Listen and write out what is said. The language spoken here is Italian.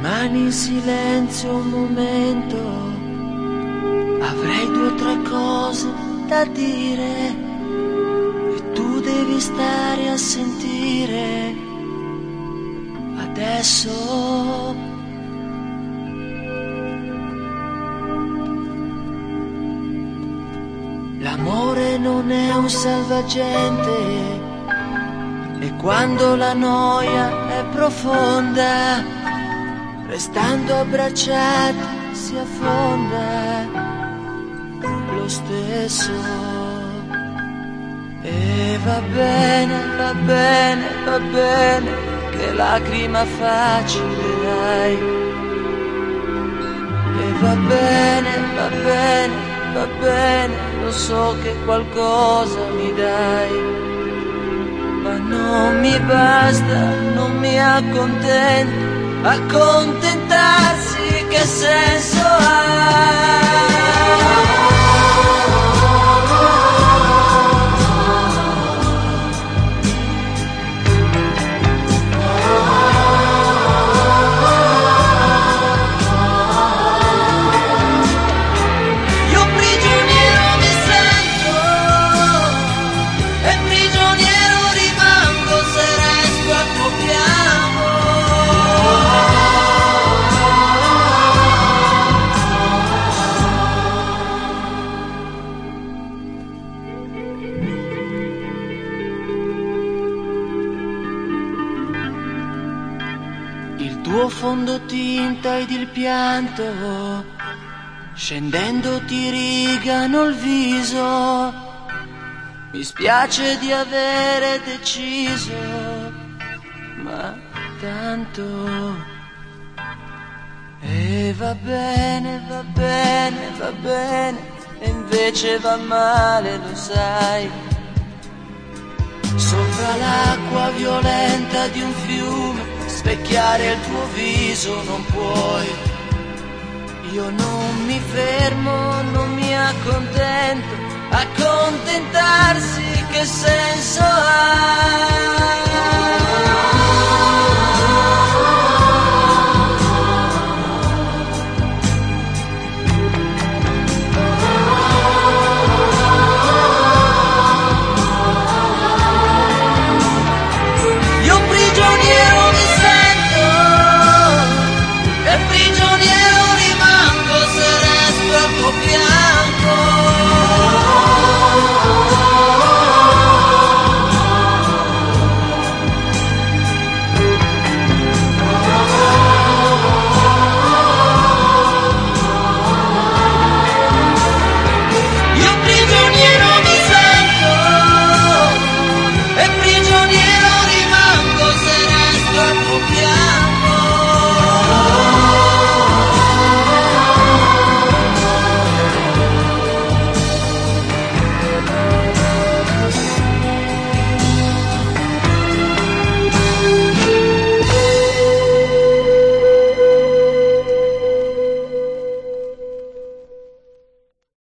Rimani in silenzio un momento, avrei due o tre cose da dire e tu devi stare a sentire adesso. L'amore non è un salvagente e quando la noia è profonda, restando abbracciati si affonda lo stesso. E va bene, va bene, va bene, che lacrima facile hai. E va bene, va bene, va bene, lo so che qualcosa mi dai ma non mi basta, non mi accontento, accontentarsi che senso ha? Io prigioniero mi sento tuo fondotinta ed il pianto scendendo ti rigano il viso. Mi spiace di avere deciso, ma tanto. E va bene, va bene, va bene, e invece va male, lo sai. Sopra l'acqua violenta di un fiume, specchiare il tuo viso non puoi. Io non mi fermo, non mi accontento, accontentarsi che senso ha? 啊